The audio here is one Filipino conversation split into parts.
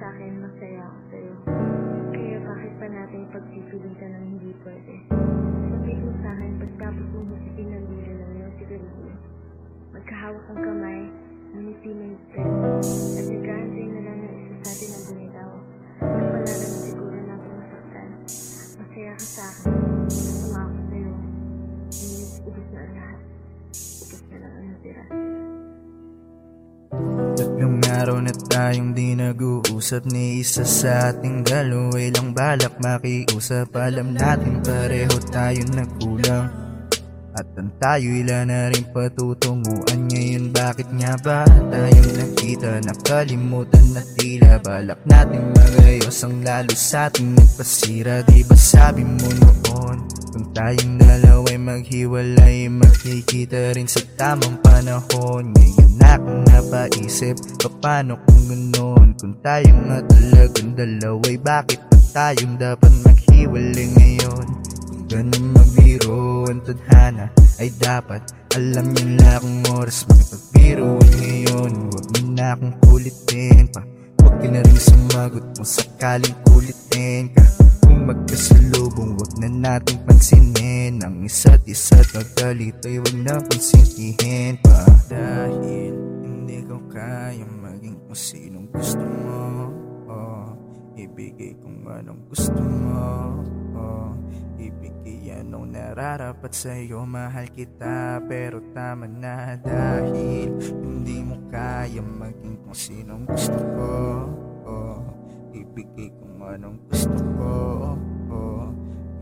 sa akin, masaya ako sa'yo. Kaya bakit pa natin pagpipilitan ng hindi pwede? Sabihin mo sa akin, pagtapos mong husipin ng dila ng iyong sigarilyo. Magkahawak ang kamay, ngumiti may higpit, at nag-aantay na lang ng isa sa atin ang bumitaw. At wala naman siguro natin masaktan. Masaya ka sa akin, nasama ako sa'yo. Ngunit ubus na ang lahat. Ubus na lang ang natira. Araw na tayong di nag-uusap Ni isa sa ating dalaway lang balak makiusap. Alam natin pareho tayo nagkulang At ang tayo ila na rin patutunguan Ngayon. Bakit nga ba tayong nagkita Nakalimutan na tila. Balak natin magayos ang lalo sa ating nagpasira. Di ba sabi mo noon Kung tayong dalaway maghiwalay Magkikita rin sa tamang panahon. Ngayon akong napaisip Paano kung ganoon Kung tayong nga talagang dalaway Bakit pa tayong dapat maghiwalay ngayon? Kung ganun magbiro ang tadhana Ay dapat alam niyo na kung oras Makipagbiruan ngayon. Huwag mo na akong kulitin pa. Huwag ka na rin sumagot kung sakaling kulitin ka Kung magkasalubong. Huwag na nating pansinin Ang isa't isa't magkalito'y Huwag na konsintihin pa Dahil hindi ko kayang maging kung sinong gusto mo. Oh, Ibigay kung anong gusto mo. Oh, Ibigay anong nararapat sa'yo. Mahal kita pero tama na. Dahil hindi mo kaya maging kung sinong gusto ko Ibigay kung anong gusto ko. Oh,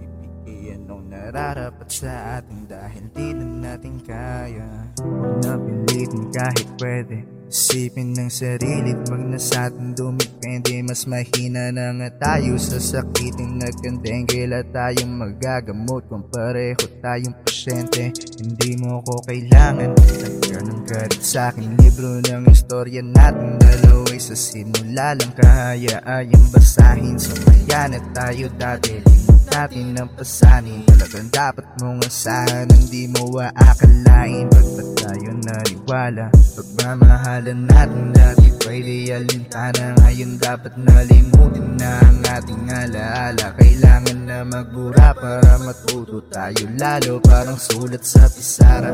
Ibigay anong nararapat sa atin Dahil di na natin kaya. Huwag na pilitin kahit pwede. Isipin ng sarili Wag na sa atin dumipende Mas mahina na nga tayo Sa sakiting nagkandeng Kaila tayong magagamot Kung pareho tayong pasyente Hindi mo ko kailangan. Nagka ng galit sa akin Libro ng istorya natin Dalaway sa simula lang. Kahayaan basahin Sumaya na tayo dati natin ang pasanin. Talagang dapat mong asahan Hindi mo aakalain. Ba tayo naniwala? Pagmamahalan natin dati Pwede alintana Ngayon dapat nalimutin na ang ating alaala. Kailangan na magbura para matuto tayo Lalo parang sulat sa pisara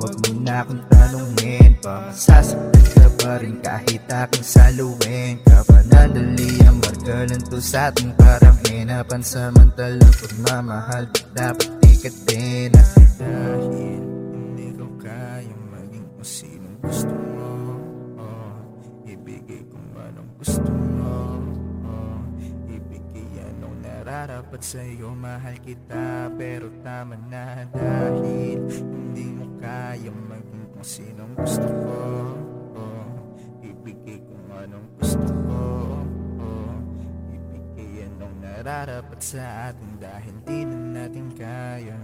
Huwag mo na akong tanongin pa Masasaktan ka pa rin kahit aking saluhin. Kapanandali ang marka lang to sa atin Parang hinapan samantalang pagmamahal. Dapat ikatin na Dahil anong gusto mo? Oh, Ibigay anong nararapat sa'yo? Mahal kita pero tama na Dahil hindi mo kayang maging kung sinong gusto ko. Oh, Ibigay kung anong gusto ko. Oh, Ibigay anong nararapat sa atin Dahil di na natin kaya